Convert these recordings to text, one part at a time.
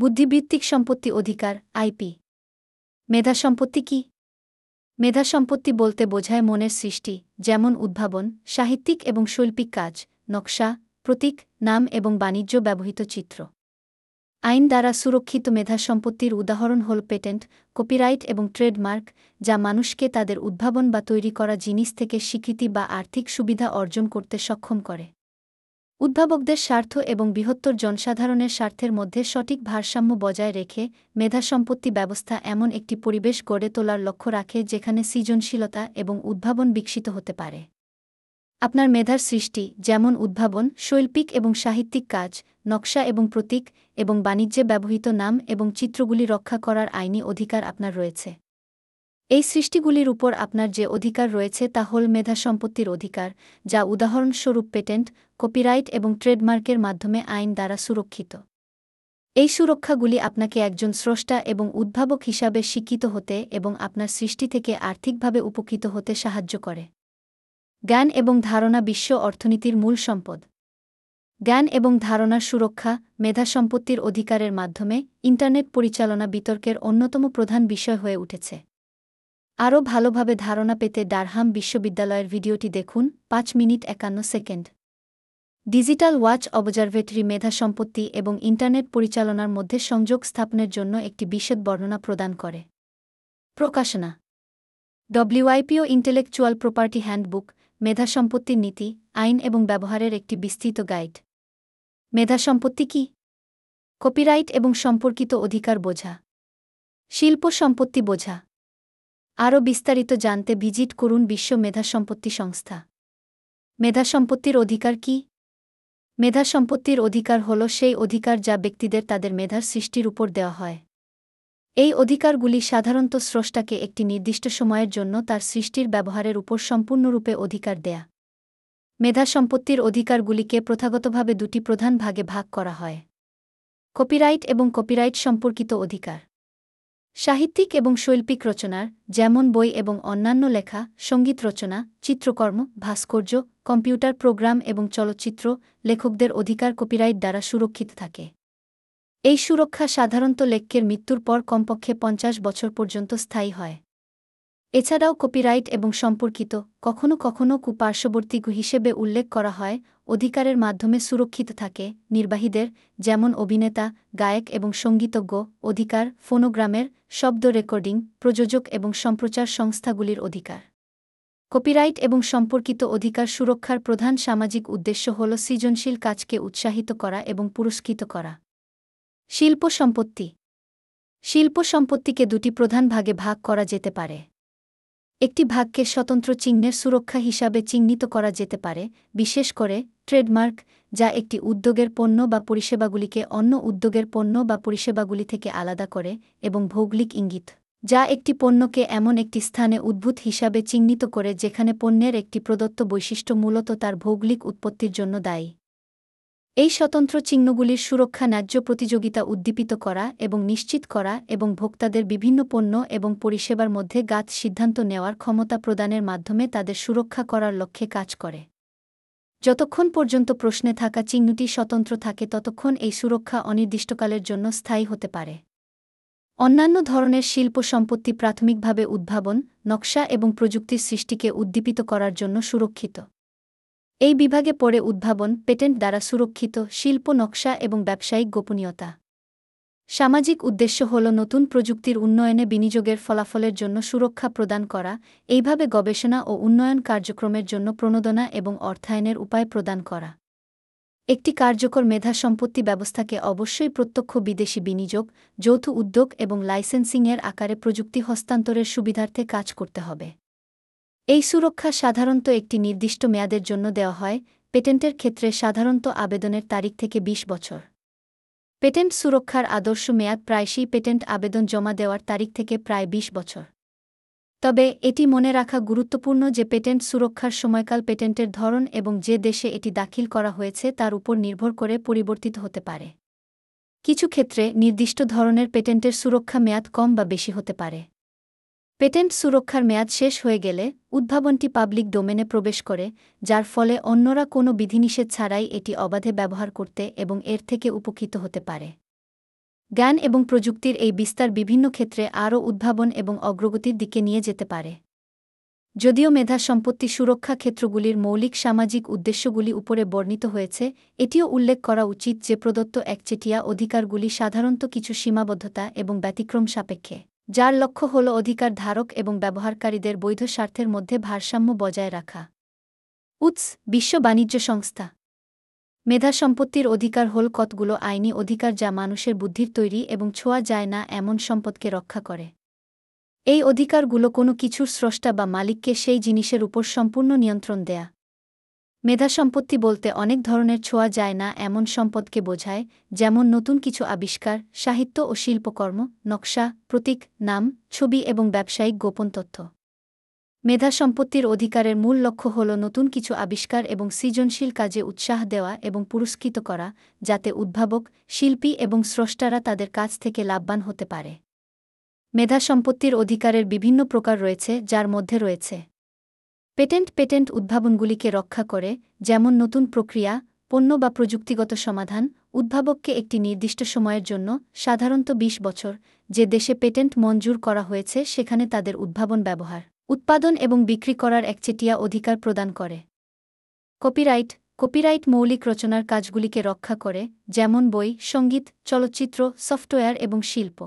বুদ্ধিবৃত্তিক সম্পত্তি অধিকার আইপি মেধা সম্পত্তি কি? মেধা সম্পত্তি বলতে বোঝায় মনের সৃষ্টি, যেমন উদ্ভাবন, সাহিত্যিক এবং শৈল্পিক কাজ, নকশা, প্রতীক, নাম এবং বাণিজ্য ব্যবহৃত চিত্র। আইন দ্বারা সুরক্ষিত মেধা সম্পত্তির উদাহরণ হল পেটেন্ট, কপিরাইট এবং ট্রেডমার্ক, যা মানুষকে তাদের উদ্ভাবন বা তৈরি করা জিনিস থেকে স্বীকৃতি বা আর্থিক সুবিধা অর্জন করতে সক্ষম করে। উদ্ভাবকদের স্বার্থ এবং বৃহত্তর জনসাধারণের স্বার্থের মধ্যে সঠিক ভারসাম্য বজায় রেখে মেধা সম্পত্তি ব্যবস্থা এমন একটি পরিবেশ গড়ে তোলার লক্ষ্য রাখে যেখানে সৃজনশীলতা এবং উদ্ভাবন বিকশিত হতে পারে। আপনার মেধার সৃষ্টি যেমন উদ্ভাবন, শৈল্পিক এবং সাহিত্যিক কাজ, নকশা এবং প্রতীক এবং বাণিজ্যে ব্যবহৃত নাম এবং চিত্রগুলি রক্ষা করার আইনি অধিকার আপনার রয়েছে। এই সৃষ্টিগুলির উপর আপনার যে অধিকার রয়েছে তা হল মেধা সম্পত্তির অধিকার, যা উদাহরণস্বরূপ পেটেন্ট কপিরাইট এবং ট্রেডমার্কের মাধ্যমে আইন দ্বারা সুরক্ষিত। এই সুরক্ষাগুলি আপনাকে একজন স্রষ্টা এবং উদ্ভাবক হিসাবে শিক্ষিত হতে এবং আপনার সৃষ্টি থেকে আর্থিকভাবে উপকৃত হতে সাহায্য করে। জ্ঞান এবং ধারণা বিশ্ব অর্থনীতির মূল সম্পদ। জ্ঞান এবং ধারণার সুরক্ষা মেধা সম্পত্তির অধিকারের মাধ্যমে ইন্টারনেট পরিচালনা বিতর্কের অন্যতম প্রধান বিষয় হয়ে উঠেছে। আরও ভালোভাবে ধারণা পেতে ডারহাম বিশ্ববিদ্যালয়ের ভিডিওটি দেখুন পাঁচ মিনিট একান্ন সেকেন্ড। ডিজিটাল ওয়াচ অবজারভেটরি মেধা সম্পত্তি এবং ইন্টারনেট পরিচালনার মধ্যে সংযোগ স্থাপনের জন্য একটি বিশদ বর্ণনা প্রদান করে। প্রকাশনা। ডব্লিউআইপিও ইন্টেলেকচুয়াল প্রপার্টি হ্যান্ডবুক, মেধা সম্পত্তির নীতি, আইন এবং ব্যবহারের একটি বিস্তৃত গাইড। মেধা সম্পত্তি কি? কপিরাইট এবং সম্পর্কিত অধিকার বোঝা। শিল্প সম্পত্তি বোঝা। আরও বিস্তারিত জানতে ভিজিট করুন বিশ্ব মেধা সম্পত্তি সংস্থা। মেধা সম্পত্তির অধিকার কি? মেধা সম্পত্তির অধিকার হল সেই অধিকার যা ব্যক্তিদের তাদের মেধার সৃষ্টির উপর দেওয়া হয়। এই অধিকারগুলি সাধারণত স্রষ্টাকে একটি নির্দিষ্ট সময়ের জন্য তার সৃষ্টির ব্যবহারের উপর সম্পূর্ণরূপে অধিকার দেয়া। মেধা সম্পত্তির অধিকারগুলিকে প্রথাগতভাবে দুটি প্রধান ভাগে ভাগ করা হয়। কপিরাইট এবং কপিরাইট সম্পর্কিত অধিকার। সাহিত্যিক এবং শৈল্পিক রচনার যেমন বই এবং অন্যান্য লেখা, সংগীত রচনা, চিত্রকর্ম, ভাস্কর্য, কম্পিউটার প্রোগ্রাম এবং চলচ্চিত্র লেখকদের অধিকার কপিরাইট দ্বারা সুরক্ষিত থাকে। এই সুরক্ষা সাধারণত লেখকের মৃত্যুর পর কমপক্ষে পঞ্চাশ বছর পর্যন্ত স্থায়ী হয়। এছাড়াও কপিরাইট এবং সম্পর্কিত কখনও কখনও কুপার্শ্ববর্তী হিসেবে উল্লেখ করা হয়, অধিকারের মাধ্যমে সুরক্ষিত থাকে, নির্বাহীদের যেমন অভিনেতা, গায়ক এবং সঙ্গীতজ্ঞ, অধিকার, ফোনোগ্রামের, শব্দ রেকর্ডিং, প্রযোজক এবং সম্প্রচার সংস্থাগুলির অধিকার। কপিরাইট এবং সম্পর্কিত অধিকার সুরক্ষার প্রধান সামাজিক উদ্দেশ্য হল সৃজনশীল কাজকে উৎসাহিত করা এবং পুরস্কৃত করা। শিল্প সম্পত্তি শিল্প সম্পত্তিকে দুটি প্রধান ভাগে ভাগ করা যেতে পারে। একটি ভাগকে স্বতন্ত্র চিহ্নের সুরক্ষা হিসাবে চিহ্নিত করা যেতে পারে, বিশেষ করে ট্রেডমার্ক, যা একটি উদ্যোগের পণ্য বা পরিষেবাগুলিকে অন্য উদ্যোগের পণ্য বা পরিষেবাগুলি থেকে আলাদা করে এবং ভৌগোলিক ইঙ্গিত, যা একটি পণ্যকে এমন একটি স্থানে উদ্ভূত হিসাবে চিহ্নিত করে যেখানে পণ্যের একটি প্রদত্ত বৈশিষ্ট্য মূলত তার ভৌগোলিক উৎপত্তির জন্য দায়ী। এই স্বতন্ত্র চিহ্নগুলির সুরক্ষা ন্যায্য প্রতিযোগিতা উদ্দীপিত করা এবং নিশ্চিত করা এবং ভোক্তাদের বিভিন্ন পণ্য এবং পরিষেবার মধ্যে গাত সিদ্ধান্ত নেওয়ার ক্ষমতা প্রদানের মাধ্যমে তাদের সুরক্ষা করার লক্ষ্যে কাজ করে। যতক্ষণ পর্যন্ত প্রশ্নে থাকা চিহ্নটি স্বতন্ত্র থাকে ততক্ষণ এই সুরক্ষা অনির্দিষ্টকালের জন্য স্থায়ী হতে পারে। অন্যান্য ধরনের শিল্প সম্পত্তি প্রাথমিকভাবে উদ্ভাবন, নকশা এবং প্রযুক্তির সৃষ্টিকে উদ্দীপিত করার জন্য সুরক্ষিত। এই বিভাগে পড়ে উদ্ভাবন, পেটেন্ট দ্বারা সুরক্ষিত, শিল্প, নকশা এবং ব্যবসায়িক গোপনীয়তা। সামাজিক উদ্দেশ্য হল নতুন প্রযুক্তির উন্নয়নে বিনিয়োগের ফলাফলের জন্য সুরক্ষা প্রদান করা, এইভাবে গবেষণা ও উন্নয়ন কার্যক্রমের জন্য প্রণোদনা এবং অর্থায়নের উপায় প্রদান করা। একটি কার্যকর মেধা সম্পত্তি ব্যবস্থাকে অবশ্যই প্রত্যক্ষ বিদেশি বিনিয়োগ, যৌথ উদ্যোগ এবং লাইসেন্সিংয়ের আকারে প্রযুক্তি হস্তান্তরের সুবিধার্থে কাজ করতে হবে। এই সুরক্ষা সাধারণত একটি নির্দিষ্ট মেয়াদের জন্য দেওয়া হয়, পেটেন্টের ক্ষেত্রে সাধারণত আবেদনের তারিখ থেকে ২০ বছর। পেটেন্ট সুরক্ষার আদর্শ মেয়াদ প্রায়শই পেটেন্ট আবেদন জমা দেওয়ার তারিখ থেকে প্রায় ২০ বছর। তবে এটি মনে রাখা গুরুত্বপূর্ণ যে পেটেন্ট সুরক্ষার সময়কাল পেটেন্টের ধরন এবং যে দেশে এটি দাখিল করা হয়েছে তার উপর নির্ভর করে পরিবর্তিত হতে পারে। কিছু ক্ষেত্রে নির্দিষ্ট ধরনের পেটেন্টের সুরক্ষা মেয়াদ কম বা বেশি হতে পারে। পেটেন্ট সুরক্ষার মেয়াদ শেষ হয়ে গেলে উদ্ভাবনটি পাবলিক ডোমেনে প্রবেশ করে, যার ফলে অন্যরা কোনো বিধিনিষেধ ছাড়াই এটি অবাধে ব্যবহার করতে এবং এর থেকে উপকৃত হতে পারে। জ্ঞান এবং প্রযুক্তির এই বিস্তার বিভিন্ন ক্ষেত্রে আরও উদ্ভাবন এবং অগ্রগতির দিকে নিয়ে যেতে পারে। যদিও মেধা সম্পত্তি সুরক্ষা ক্ষেত্রগুলির মৌলিক সামাজিক উদ্দেশ্যগুলি উপরে বর্ণিত হয়েছে, এটিও উল্লেখ করা উচিত যে প্রদত্ত একচেটিয়া অধিকারগুলি সাধারণত কিছু সীমাবদ্ধতা এবং ব্যতিক্রম সাপেক্ষে। যার লক্ষ্য হল অধিকার ধারক এবং ব্যবহারকারীদের বৈধ স্বার্থের মধ্যে ভারসাম্য বজায় রাখা। উৎস, বিশ্ব বাণিজ্য সংস্থা। মেধা সম্পত্তির অধিকার হল কতগুলো আইনি অধিকার যা মানুষের বুদ্ধির তৈরি এবং ছোঁয়া যায় না এমন সম্পদকে রক্ষা করে। এই অধিকারগুলো কোনো কিছুর স্রষ্টা বা মালিককে সেই জিনিসের উপর সম্পূর্ণ নিয়ন্ত্রণ দেয়া। মেধা সম্পত্তি বলতে অনেক ধরনের ছোঁয়া যায় না এমন সম্পদকে বোঝায়, যেমন নতুন কিছু আবিষ্কার, সাহিত্য ও শিল্পকর্ম, নকশা, প্রতীক, নাম, ছবি এবং ব্যবসায়িক গোপন তথ্য। মেধা সম্পত্তির অধিকারের মূল লক্ষ্য হল নতুন কিছু আবিষ্কার এবং সৃজনশীল কাজে উৎসাহ দেওয়া এবং পুরস্কৃত করা, যাতে উদ্ভাবক, শিল্পী এবং স্রষ্টারা তাদের কাছ থেকে লাভবান হতে পারে। মেধা সম্পত্তির অধিকারের বিভিন্ন প্রকার রয়েছে, যার মধ্যে রয়েছে পেটেন্ট পেটেন্ট উদ্ভাবনগুলিকে রক্ষা করে, যেমন নতুন প্রক্রিয়া, পণ্য বা প্রযুক্তিগত সমাধান, উদ্ভাবককে একটি নির্দিষ্ট সময়ের জন্য সাধারণত ২০ বছর, যে দেশে পেটেন্ট মঞ্জুর করা হয়েছে সেখানে তাদের উদ্ভাবন ব্যবহার, উৎপাদন এবং বিক্রি করার একচেটিয়া অধিকার প্রদান করে। কপিরাইট কপিরাইট মৌলিক রচনার কাজগুলিকে রক্ষা করে, যেমন বই, সংগীত, চলচ্চিত্র, সফটওয়্যার এবং শিল্প।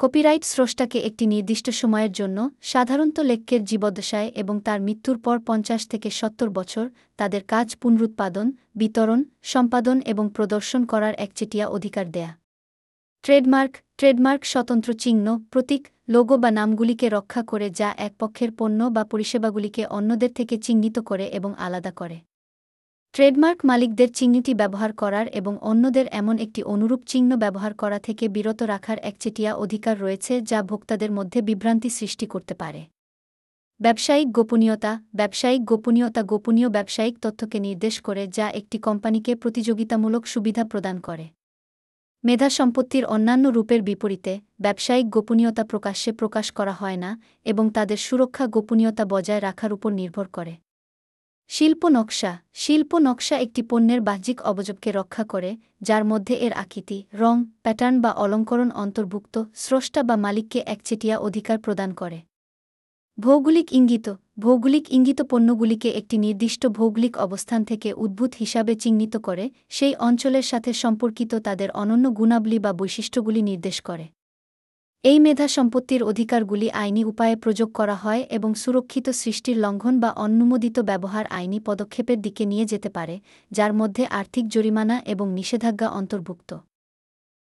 কপিরাইট স্রষ্টাকে একটি নির্দিষ্ট সময়ের জন্য সাধারণত লেখ্যের জীবদ্দশায় এবং তার মৃত্যুর পর পঞ্চাশ থেকে সত্তর বছর তাদের কাজ পুনরুৎপাদন, বিতরণ, সম্পাদন এবং প্রদর্শন করার একচেটিয়া অধিকার দেয়া। ট্রেডমার্ক ট্রেডমার্ক স্বতন্ত্র চিহ্ন, প্রতীক, লোগো বা নামগুলিকে রক্ষা করে যা এক পক্ষের পণ্য বা পরিষেবাগুলিকে অন্যদের থেকে চিহ্নিত করে এবং আলাদা করে। ট্রেডমার্ক মালিকদের চিহ্নটি ব্যবহার করার এবং অন্যদের এমন একটি অনুরূপ চিহ্ন ব্যবহার করা থেকে বিরত রাখার একচেটিয়া অধিকার রয়েছে যা ভোক্তাদের মধ্যে বিভ্রান্তি সৃষ্টি করতে পারে। ব্যবসায়িক গোপনীয়তা ব্যবসায়িক গোপনীয়তা গোপনীয় ব্যবসায়িক তথ্যকে নির্দেশ করে যা একটি কোম্পানিকে প্রতিযোগিতামূলক সুবিধা প্রদান করে। মেধা সম্পত্তির অন্যান্য রূপের বিপরীতে, ব্যবসায়িক গোপনীয়তা প্রকাশ্যে প্রকাশ করা হয় না এবং তাদের সুরক্ষা গোপনীয়তা বজায় রাখার উপর নির্ভর করে। শিল্প নকশা শিল্প নকশা একটি পণ্যের বাহ্যিক অবজবকে রক্ষা করে, যার মধ্যে এর আকৃতি, রং, প্যাটার্ন বা অলঙ্করণ অন্তর্ভুক্ত, স্রষ্টা বা মালিককে একচেটিয়া অধিকার প্রদান করে। ভৌগোলিক ইঙ্গিত ভৌগোলিক ইঙ্গিত পণ্যগুলিকে একটি নির্দিষ্ট ভৌগোলিক অবস্থান থেকে উদ্ভূত হিসাবে চিহ্নিত করে, সেই অঞ্চলের সাথে সম্পর্কিত তাদের অনন্য গুণাবলী বা বৈশিষ্ট্যগুলি নির্দেশ করে। এই মেধা সম্পত্তির অধিকারগুলি আইনি উপায়ে প্রযোগ করা হয় এবং সুরক্ষিত সৃষ্টির লঙ্ঘন বা অনুমোদিত ব্যবহার আইনি পদক্ষেপের দিকে নিয়ে যেতে পারে, যার মধ্যে আর্থিক জরিমানা এবং নিষেধাজ্ঞা অন্তর্ভুক্ত।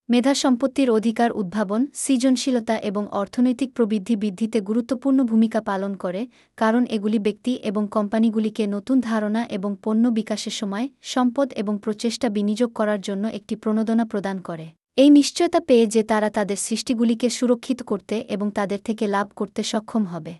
মেধা সম্পত্তির অধিকার উদ্ভাবন, সৃজনশীলতা এবং অর্থনৈতিক প্রবৃদ্ধি বৃদ্ধিতে গুরুত্বপূর্ণ ভূমিকা পালন করে, কারণ এগুলি ব্যক্তি এবং কোম্পানিগুলিকে নতুন ধারণা এবং পণ্য বিকাশের সময় সম্পদ এবং প্রচেষ্টা বিনিয়োগ করার জন্য একটি প্রণোদনা প্রদান করে। এই নিশ্চয়তা পেয়ে যে তারা তাদের সৃষ্টিগুলিকে সুরক্ষিত করতে এবং তাদের থেকে লাভ করতে সক্ষম হবে।